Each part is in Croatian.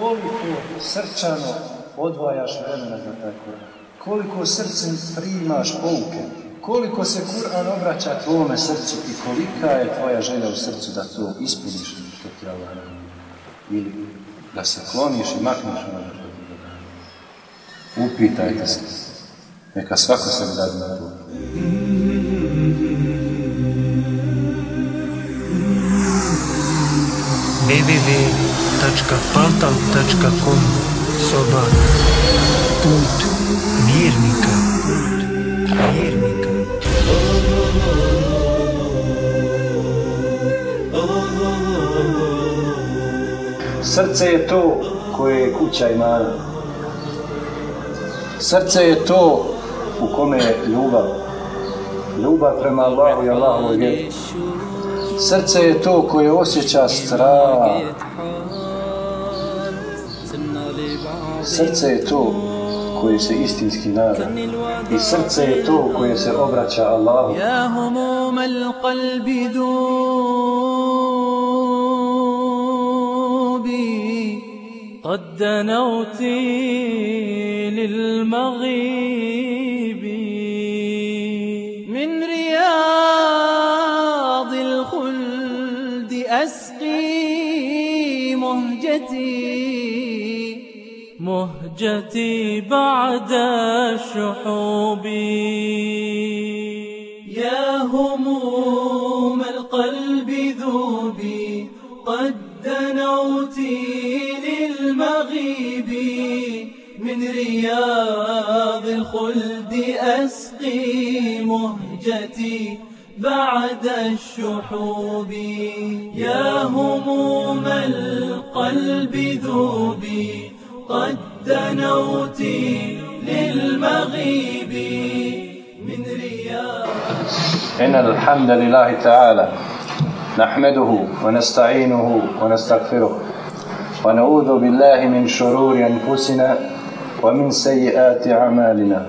Koliko srčano odvajaš vremena za taj Kur'an? Koliko srcem primaš pouke? Koliko se Kur'an obraća tvome srcu i kolika je tvoja želja u srcu da to ispuniš što ti Allah Ili da se kloniš i makneš ono što ti Upitajte se. Neka svako se radi na to. www.paltal.com Soba Put Vjernika Srce je to koje je kuća imana. Srce je to u kome je ljubav. Ljubav prema Allahu i Allahu. Srce je to koje osjeća strah. Srce je to koje se istinski nada. I srce je to koje se obraća Allahu. يا هموم القلب ذوبي قد دنوت للمغيب من رياض الخلد أسقي مهجتي مهجتي بعد الشحوب. يا هموم القلب ذوبي قد دنوت للمغيب. من رياض الخلد أسقي مهجتي بعد الشحوب. يا هموم القلب ذوبي قد دنوت للمغيب من رياض. إن الحمد لله تعالى نحمده ونستعينه ونستغفره ونعوذ بالله من شرور أنفسنا ومن سيئات أعمالنا.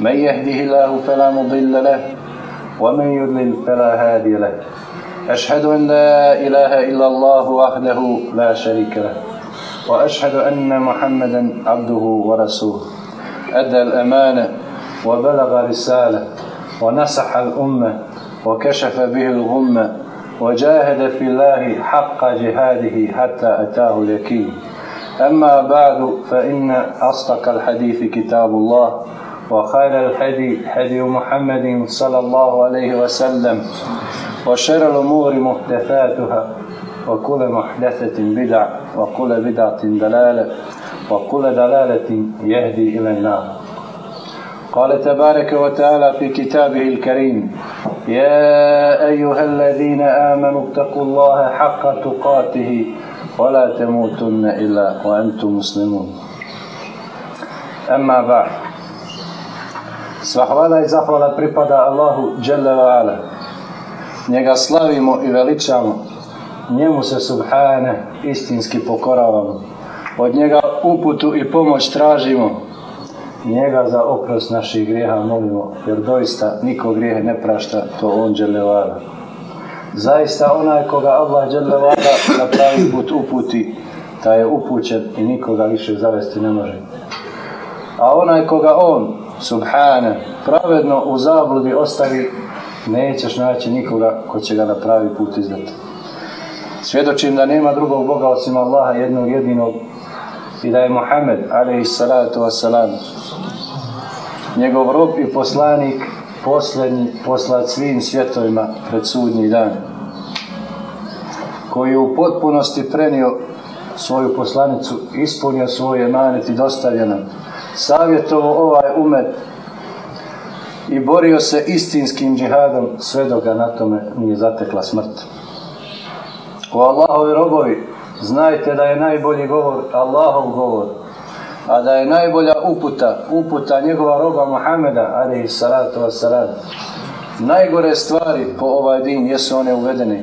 من يهده الله فلا مضل له ومن يضلل فلا هادي له. أشهد أن لا إله إلا الله وحده لا شريك له. وأشهد أن محمدا عبده ورسوله. أدى الأمانة وبلغ رسالة ونصح الأمة وكشف به الغمة وجاهد في الله حق جهاده حتى أتاه اليقين. أما بعد فإن أصدق الحديث كتاب الله وخير الحدي حدي محمد صلى الله عليه وسلم وشر الأمور محدثاتها. وكل محدثة بدع وكل بدعة دلالة وكل دلالة يهدي إلى النار قال تبارك وتعالى في كتابه الكريم يا أيها الذين آمنوا اتقوا الله حق تقاته ولا تموتن إلا وأنتم مسلمون أما بعد Sva hvala i zahvala pripada Allahu Jalla wa ala. Njega slavimo i veličamo. Njemu se subhane istinski pokoravamo. Od njega uputu i pomoć tražimo. Njega za oprost naših grijeha molimo, jer doista niko grijehe ne prašta, to on ala. Zaista onaj koga Allah ala na pravi put uputi, taj je upućen i nikoga više zavesti ne može. A onaj koga on subhane, pravedno u zabludi ostavi, nećeš naći nikoga ko će ga na pravi put izdati. Svjedočim da nema drugog Boga osim Allaha jednog jedinog i da je Muhammed, alaihi salatu wasalam, njegov rob i poslanik, posljednji poslat svim svjetovima pred sudnji dan, koji je u potpunosti prenio svoju poslanicu, ispunio svoje emanet i dostavio nam savjetovo ovaj umet i borio se istinskim džihadom sve dok ga na tome nije zatekla smrt. O Allahovi robovi, znajte da je najbolji govor Allahov govor, a da je najbolja uputa, uputa njegova roba Muhameda, alaihi salatu wassalam. Najgore stvari po ovaj din jesu one uvedene.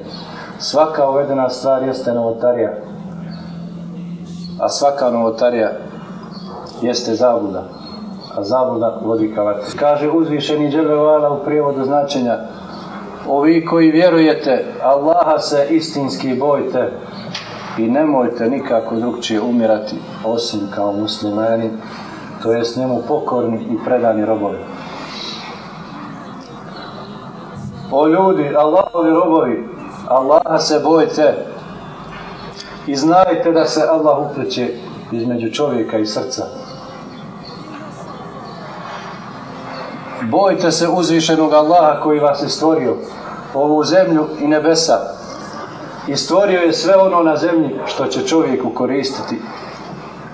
Svaka uvedena stvar jeste novotarija, a svaka novotarija jeste zabluda, a zabluda vodi ka. Kaže uzvišeni Đelevala u prijevodu značenja Ovi koji vjerujete, Allaha se istinski bojte i nemojte nikako drugčije umirati osim kao muslimani, to jest njemu pokorni i predani robovi. O ljudi, Allahovi robovi, Allaha se bojte i znajte da se Allah upleće između čovjeka i srca. Bojte se uzvišenog Allaha koji vas je stvorio, ovu zemlju i nebesa. I stvorio je sve ono na zemlji što će čovjeku koristiti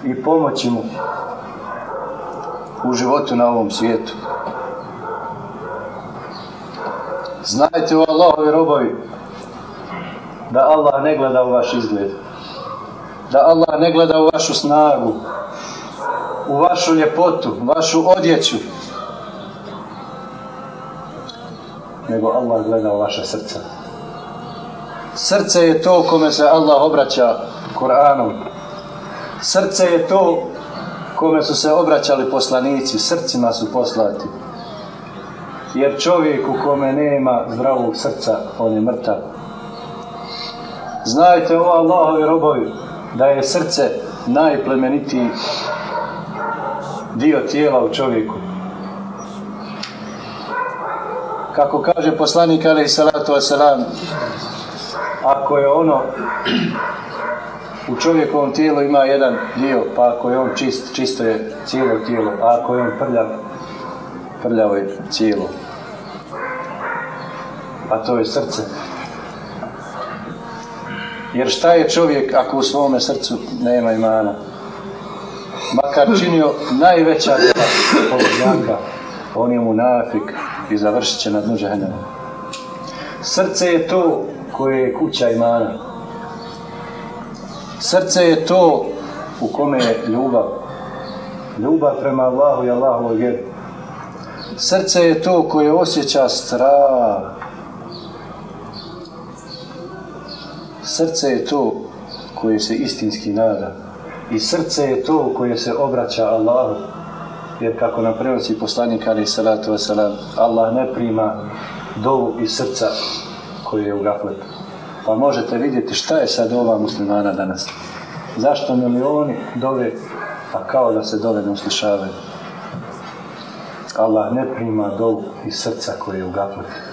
i pomoći mu u životu na ovom svijetu. Znajte u Allahovi robovi da Allah ne gleda u vaš izgled. Da Allah ne gleda u vašu snagu, u vašu ljepotu, vašu odjeću. Nego Allah gleda u vaše srce. Srce je to kome se Allah obraća Koranom. Srce je to kome su se obraćali poslanici, srcima su poslati. Jer čovjek u kome nema zdravog srca, on je mrtav. Znajte o Allahovi robovi da je srce najplemenitiji dio tijela u čovjeku. Kako kaže poslanik alaih salatu wasalam, ako je ono u čovjekovom tijelu ima jedan dio, pa ako je on čist, čisto je cijelo tijelo, a ako je on prljav, prljavo je cijelo. A to je srce. Jer šta je čovjek ako u svome srcu nema imana? Makar činio najveća djela on je munafik i završit će na dnu žehennema. Srce je to koje je kuća imana. Srce je to u kome je ljubav. Ljubav prema Allahu i Allahovoj vjeri. Srce je to koje osjeća strah. Srce je to koje se istinski nada. I srce je to koje se obraća Allahu. Jer kako nam prenosi poslanik ali salatu wasalam, Allah ne prima dovu iz srca koje je u gafletu. Pa možete vidjeti šta je sad ova muslimana danas. Zašto milioni dove, a kao da se dove ne uslišavaju. Allah ne prima dovu iz srca koje je u gafletu.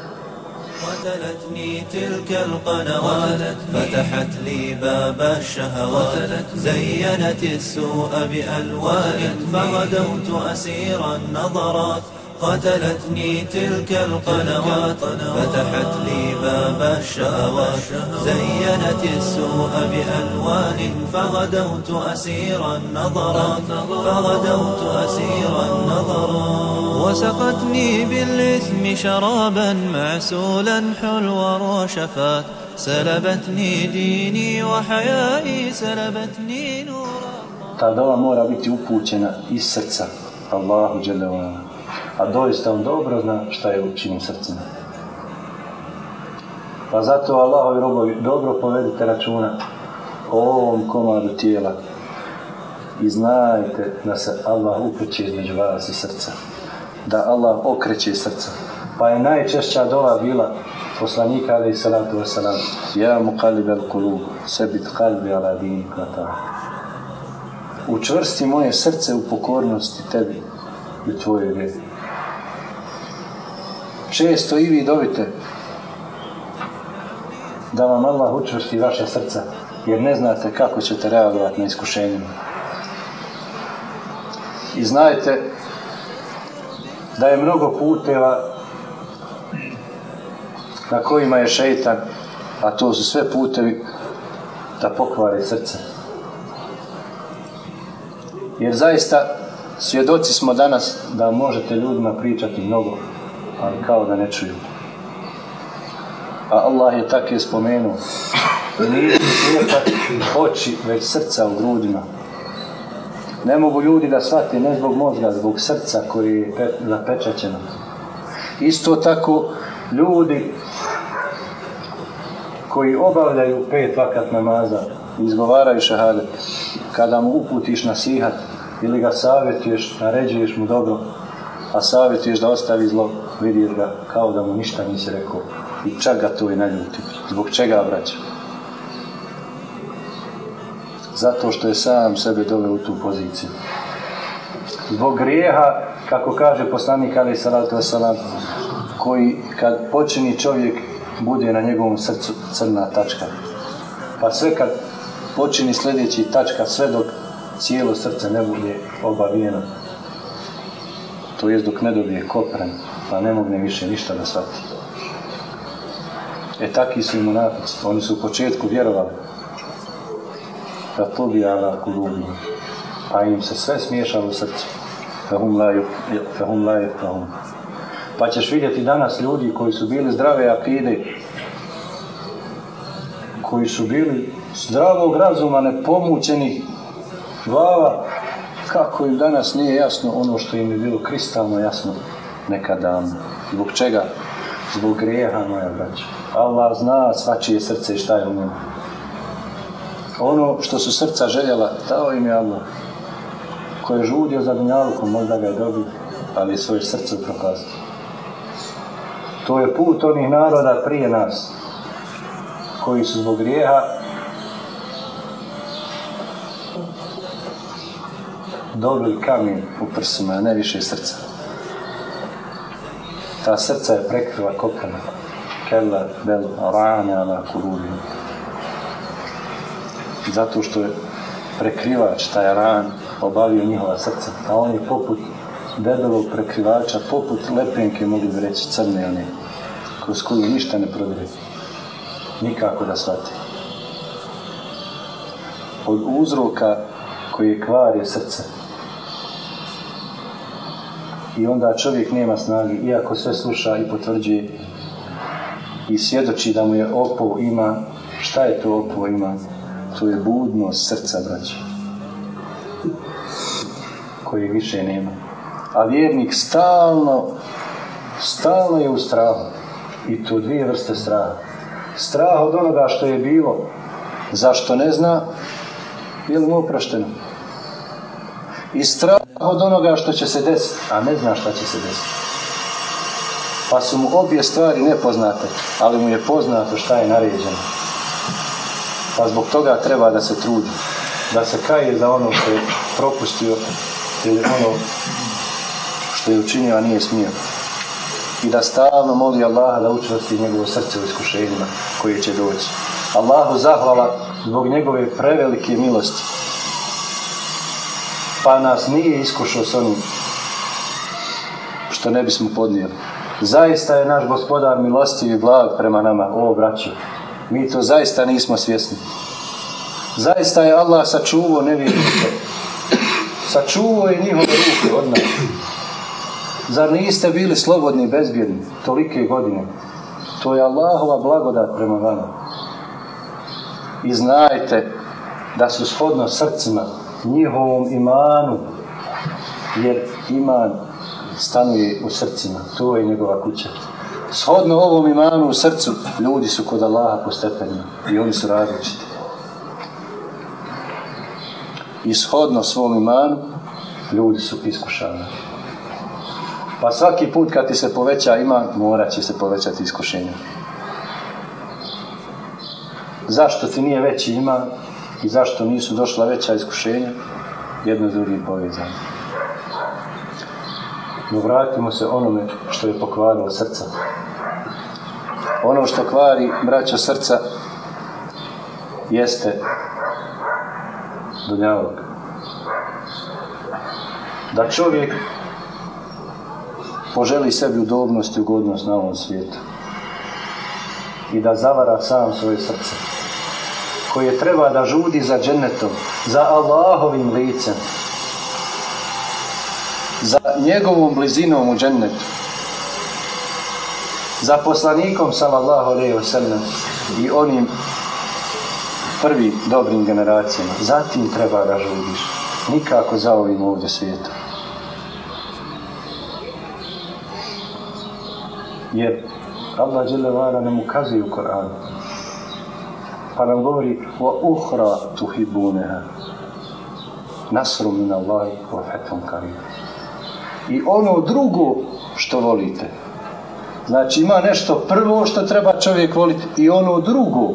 قتلتني تلك القنوات فتحت لي باب الشهوات. زينت السوء بألوان فغدوت أسير النظرات. قتلتني تلك القنوات فتحت لي باب الشهوات. زينت السوء بألوان فغدوت أسير النظرات فغدوت أسير النظرات وسقتني بالإثم شرابا معسولا حلو رشفات سلبتني ديني وحيائي سلبتني نورا. Ta dova mora biti upućena iz srca. Allahu Đelevanu. A doista on dobro zna šta je u činim srcima. Pa zato Allahovi robovi dobro povedite računa o ovom komadu tijela i znajte da se Allah upuće između vas i srca. Da Allah okreće srca. Pa je najčešća dova bila poslanika alaih salatu wasalam Ja mu kalib al kulub, sebit kalbi ala dinik Učvrsti moje srce u pokornosti tebi i tvojoj vjeri. Često i vi dobite da vam Allah učvrsti vaše srca, jer ne znate kako ćete reagovati na iskušenjima. I znajte da je mnogo puteva na kojima je šeitan, a to su sve putevi da pokvari srce. Jer zaista svjedoci smo danas da možete ljudima pričati mnogo, ali kao da ne čuju. A Allah je tako je spomenuo. Nije slijepat oči, već srca u grudima. Ne mogu ljudi da shvate ne zbog mozga, zbog srca koji je pe, zapečaćeno. Isto tako ljudi koji obavljaju pet vakat namaza izgovaraju šahadet, kada mu uputiš nasihat ili ga savjetuješ, naređuješ mu dobro, a savjetuješ da ostavi zlo, vidiš ga kao da mu ništa nisi rekao i čak ga to i naljuti. Zbog čega vraća? Zato što je sam sebe doveo u tu poziciju. Zbog grijeha, kako kaže poslanik Ali Salatu Wasalam, koji kad počini čovjek bude na njegovom srcu crna tačka. Pa sve kad počini sljedeći tačka, sve dok cijelo srce ne bude obavijeno. To jest dok ne dobije kopren, pa ne mogne više ništa da shvati. E taki su i munafici. Oni su u početku vjerovali da to bi ala kulubi. Pa im se sve smiješalo u srcu. Fahum laju, fahum. Pa ćeš vidjeti danas ljudi koji su bili zdrave akide, koji su bili zdravog razuma, nepomućenih glava, kako im danas nije jasno ono što im je bilo kristalno jasno nekad davno. Zbog čega? Zbog grijeha, moja braća. Allah zna svačije srce i šta je u njemu. Ono što su srca željela, dao im je Allah. Ko je žudio za dunjalukom, možda ga je dobio, ali je svoje srce upropastio. To je put onih naroda prije nas, koji su zbog grijeha dobili kamen u prsima, a ne više srca. Ta srca je prekrila kopana. Kella bel rane ala kurubi. Zato što je prekrivač, taj ran, obavio njihova srca. A oni poput debelog prekrivača, poput lepenke, mogli bi reći, crne one, kroz koju ništa ne prodire. Nikako da shvati. Od uzroka koji je kvar je srce. I onda čovjek nema snage, iako sve sluša i potvrđuje i svjedoči da mu je opov ima, šta je to opov ima? To je budnost srca, braća. Koji više nema. A vjernik stalno, stalno je u strahu. I to dvije vrste straha. Strah od onoga što je bilo, zašto ne zna, je li mu oprošteno? I strah od onoga što će se desiti, a ne zna šta će se desiti. Pa su mu obje stvari nepoznate, ali mu je poznato šta je naređeno. Pa zbog toga treba da se trudi, da se kaje za ono što je propustio ili ono što je učinio, a nije smio. I da stalno moli Allaha da učvrsti njegovo srce u iskušenjima koje će doći. Allahu zahvala zbog njegove prevelike milosti. Pa nas nije iskušao s onim što ne bismo podnijeli. Zaista je naš gospodar milostiv i blag prema nama, o braću. Mi to zaista nismo svjesni. Zaista je Allah sačuvao nevjernike. Sačuvao je njihove ruke od nas. Zar niste bili slobodni i bezbjedni tolike godine? To je Allahova blagodat prema vama. I znajte da su shodno srcima njihovom imanu, jer iman stanuje u srcima, to je njegova kuća. Shodno ovom imanu u srcu, ljudi su kod Allaha po stepenima i oni su različiti. I shodno svom imanu, ljudi su iskušani. Pa svaki put kad ti se poveća iman, morat će se povećati iskušenje. Zašto ti nije veći iman i zašto nisu došla veća iskušenja? Jedno s drugim povezano. No vratimo se onome što je pokvarilo srca. Ono što kvari braća srca jeste dunjavog. Da čovjek poželi sebi udobnost i ugodnost na ovom svijetu i da zavara sam svoje srce koje treba da žudi za džennetom, za Allahovim licem, za njegovom blizinom u džennetu, za poslanikom sallallahu alejhi ve sellem i onim prvim dobrim generacijama. Zatim treba da žudiš, nikako za ovim ovdje svijetom. Jer Allah dželle nam ukazuje u Koranu. Pa nam govori wa ukhra tuhibuneha nasru min Allahi wa fathun karim. I ono drugo što volite. Znači ima nešto prvo što treba čovjek voliti i ono drugo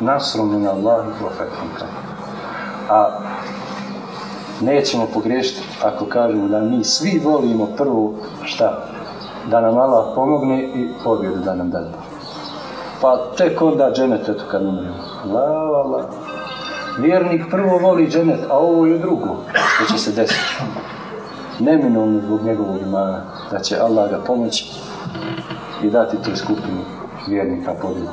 nasru min Allahi wa karim. A nećemo pogriješiti ako kažemo da mi svi volimo prvo šta? Da nam Allah pomogne i pobjedu da nam da. Pa tek onda dženet, eto kad. La, la, la. Vjernik prvo voli dženet, a ovo je drugo što će se desiti. Neminovno zbog njegovog imana, da će Allah ga pomoći i dati toj skupini vjernika pobjedu.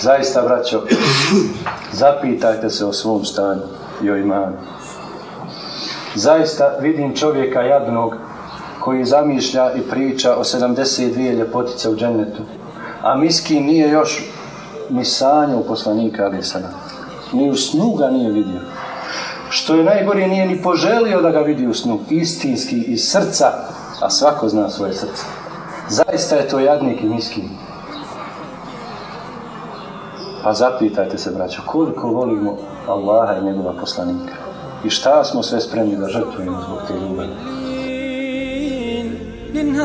Zaista, braćo, zapitajte se o svom stanju i o imanu. Zaista vidim čovjeka jadnog koji zamišlja i priča o 72 ljepotice u džennetu. A miski nije još ni sanju poslanika ali sada. Ni u snu ga nije vidio. Što je najgore nije ni poželio da ga vidi u snu. Istinski iz srca, a svako zna svoje srce. Zaista je to jadnik i miski. Pa zapitajte se, braćo, koliko volimo Allaha i njegova poslanika. I šta smo sve spremni da žrtvujemo zbog te ljubavi.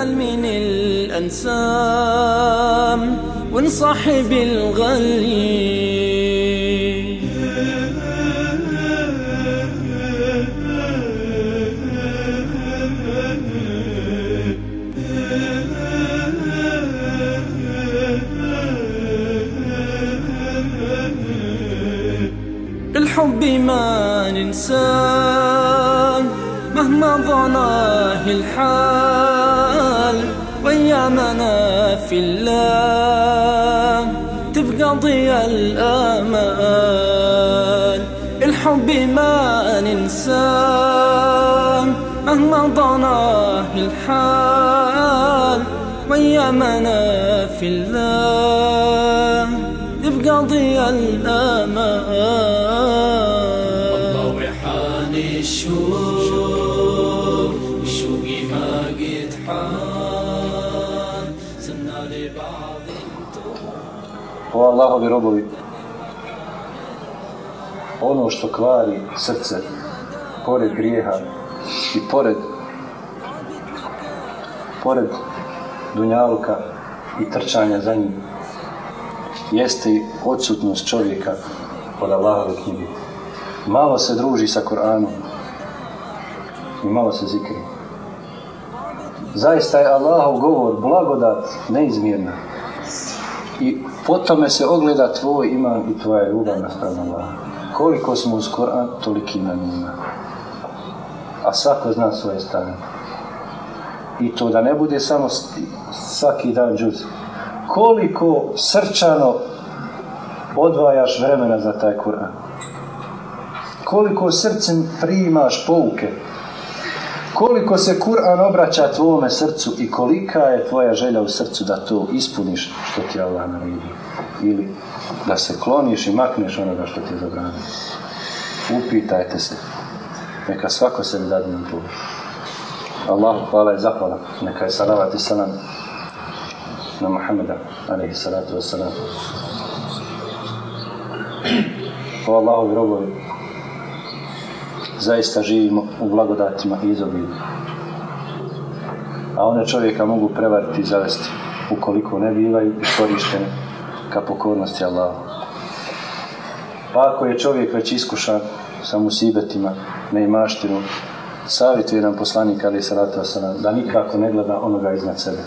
ننهل من الأنسام ونصاحب الغالي الحب ما ننساه مهما ضناه الحال وأيامنا في الله تبقى ضياء الآمال. الحب ما ننساه مهما ضناه الحال وأيامنا في الله تبقى ضياء الآمال. O Allahovi robovi, ono što kvari srce, pored grijeha i pored pored dunjaluka i trčanja za njim, jeste i odsutnost čovjeka od Allahove knjige. Malo se druži sa Koranom i malo se zikri. Zaista je Allahov govor blagodat neizmjerna. Po tome se ogleda tvoj iman i tvoja ljubav naspram Allaha. Koliko smo uz Koran, toliki nam ima. A svako zna svoje stanje. I to da ne bude samo svaki dan džuz. Koliko srčano odvajaš vremena za taj Kur'an. Koliko srcem primaš pouke. Koliko se Kur'an obraća tvome srcu i kolika je tvoja želja u srcu da to ispuniš što ti Allah naredio. Ili da se kloniš i makneš onoga što ti je zabranio. Upitajte se. Neka svako sebi dadne na to. Allahu hvala i zahvala. Neka je salavat i salam na Muhammeda, alaihi salatu wassalam. O Allahovi robovi, zaista živimo u blagodatima i izobilju. A one čovjeka mogu prevariti i zavesti ukoliko ne bivaju iskorištene ka pokornosti Allahu. Pa ako je čovjek već iskušan sa musibetima, neimaštinu, savjetuje nam poslanik ali salatu wasalam, da nikako ne gleda onoga iznad sebe.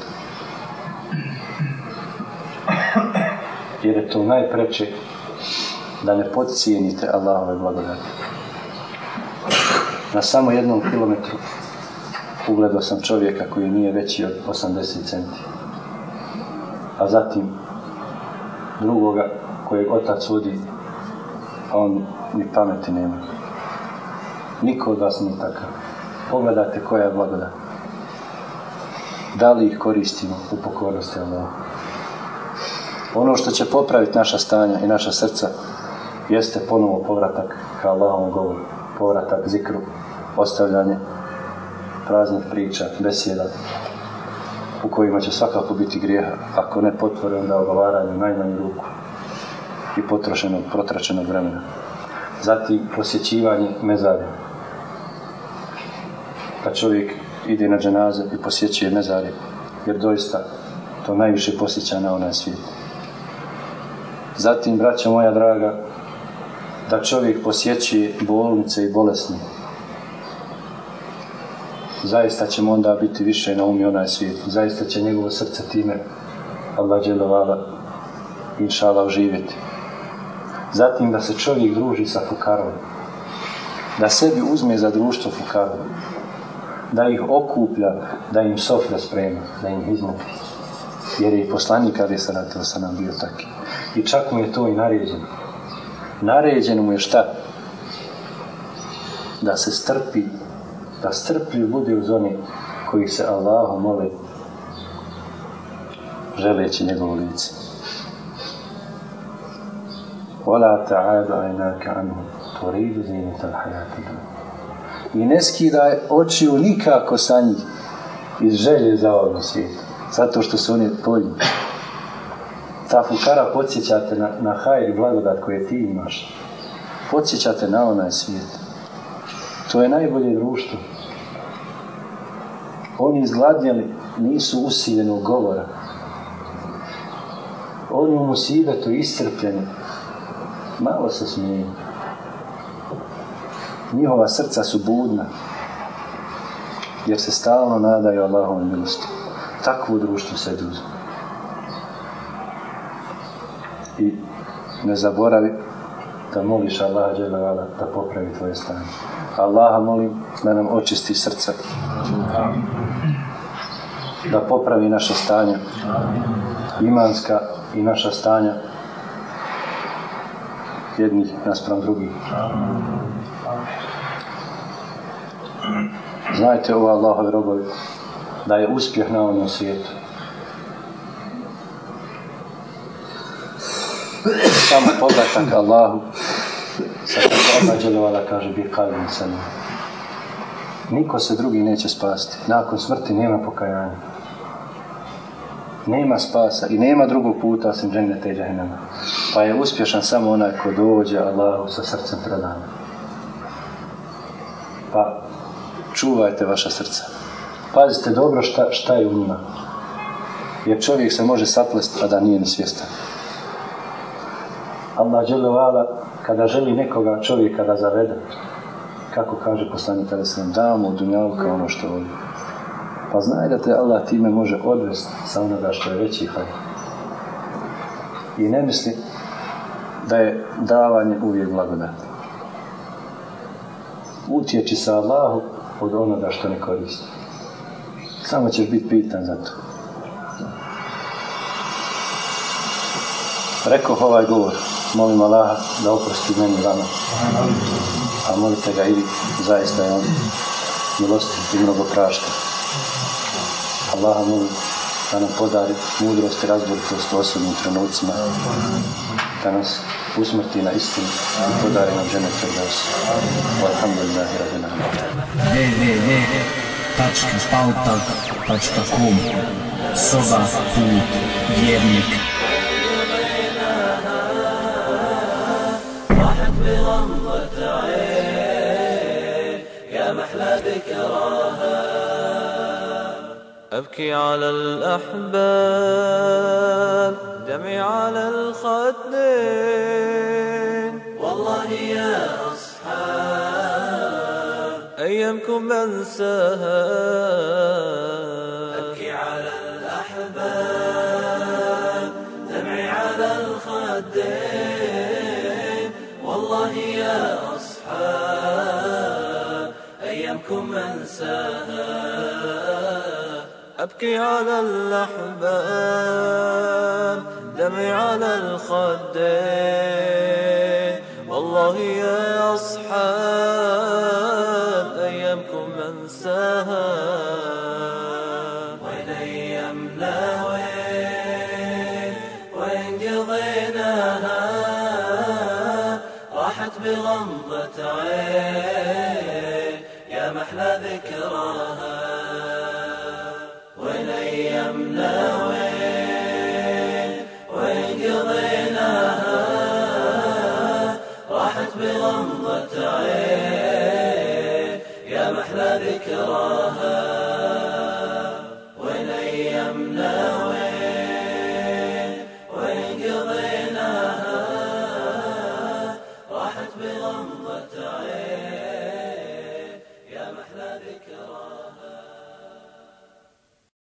Jer je to najpreče da ne podcijenite Allahove blagodati. Na samo jednom kilometru ugledao sam čovjeka koji nije veći od 80 centi. A zatim drugoga kojeg otac vodi, a on ni pameti nema. Niko od vas nije takav. Pogledajte koja je blagodat. Da li ih koristimo u pokornosti Allaha? Ono što će popraviti naša stanja i naša srca jeste ponovo povratak ka Allahovom govoru, povratak zikru, ostavljanje praznih priča, besjeda u kojima će svakako biti grijeha, ako ne potvore onda ogovaranje najmanju ruku i potrošenog, protračenog vremena. Zatim posjećivanje mezarja. Pa čovjek ide na dženaze i posjećuje mezarje, jer doista to najviše posjeća na onaj svijet. Zatim, braća moja draga, da čovjek posjećuje bolnice i bolesne. Zaista ćemo onda biti više na umi onaj svijet. Zaista će njegovo srce time Allah dželovala inša Allah živjeti. Zatim da se čovjek druži sa fukarom. Da sebi uzme za društvo fukarom. Da ih okuplja, da im sofra sprema, da im iznuti. Jer je i poslanik ali na sam nam bio taki. I čak mu je to i naređeno. Naređeno mu je šta? Da se strpi, da strpljiv bude uz oni koji se Allahu mole želeći njegovu lice. Vala ta'adu ajnaka anhu turidu zinatal hayati I ne skidaj očiju nikako sa njih iz želje za ovom svijetu. Zato što su oni tvoji. Ta fukara podsjećate na, na hajr i blagodat koje ti imaš. Podsjećate na onaj svijet. To je najbolje društvo oni izgladnjali nisu usiljenog govora oni u musibetu iscrpljeni malo se smiju. Njihova srca su budna, jer se stalno nadaju Allahovom milosti. Takvo društvo se druzu. I ne zaboravi da moliš dželevala da popravi tvoje stanje. Allaha molim da nam očisti srca. Da popravi naše stanje. Imanska i naša stanja jednih naspram drugih. Znajte ovo Allahove robovi, da je uspjeh na ovom svijetu. Samo povratak Allahu sa kako kaže bi kalbim sa njim. Niko se drugi neće spasti. Nakon smrti nema pokajanja. Nema spasa i nema drugog puta osim džennete i džahennama. Pa je uspješan samo onaj ko dođe Allahu sa srcem predan. Pa čuvajte vaša srca. Pazite dobro šta, šta je u njima. Jer čovjek se može saplesti, a da nije ni svjestan. Allah dželevala, kada želi nekoga čovjeka da zavede, kako kaže poslanik kada se nam damo u dunjalka ono što voli. Pa znaj da te Allah time može odvesti sa onoga što je veći hajr. I ne misli da je davanje uvijek blagodat. Utječi sa Allahu od onoga što ne koristi. Samo ćeš biti pitan za to. Rekao ovaj govor, molim Allaha da oprosti meni vama. A molite ga i zaista je on milostiv i mnogo prašta. Allaha molim da nam podari mudrost i razboritost u osobnim trenucima, da nas usmrti na istinu i podari nam žene Firdaus. Alhamdulillahi rabbil alamin. www.pautal.com Soba put vjernik راحت بغمضة عين يا محلى ذكراها أبكي على الأحباب دمعي على الخدين. والله يا أصحاب. أيامكم بنساها أبكي على الأحباب دمعي على الخدين. والله يا أصحاب. أيامكم أنساها. أبكي على الأحباب دمعي على الخدين. والله يا أصحاب أيامكم أنساها. وين أيامنا وين؟ وين قضيناها راحت بغمضة عين. يا محلى ذكراها. وين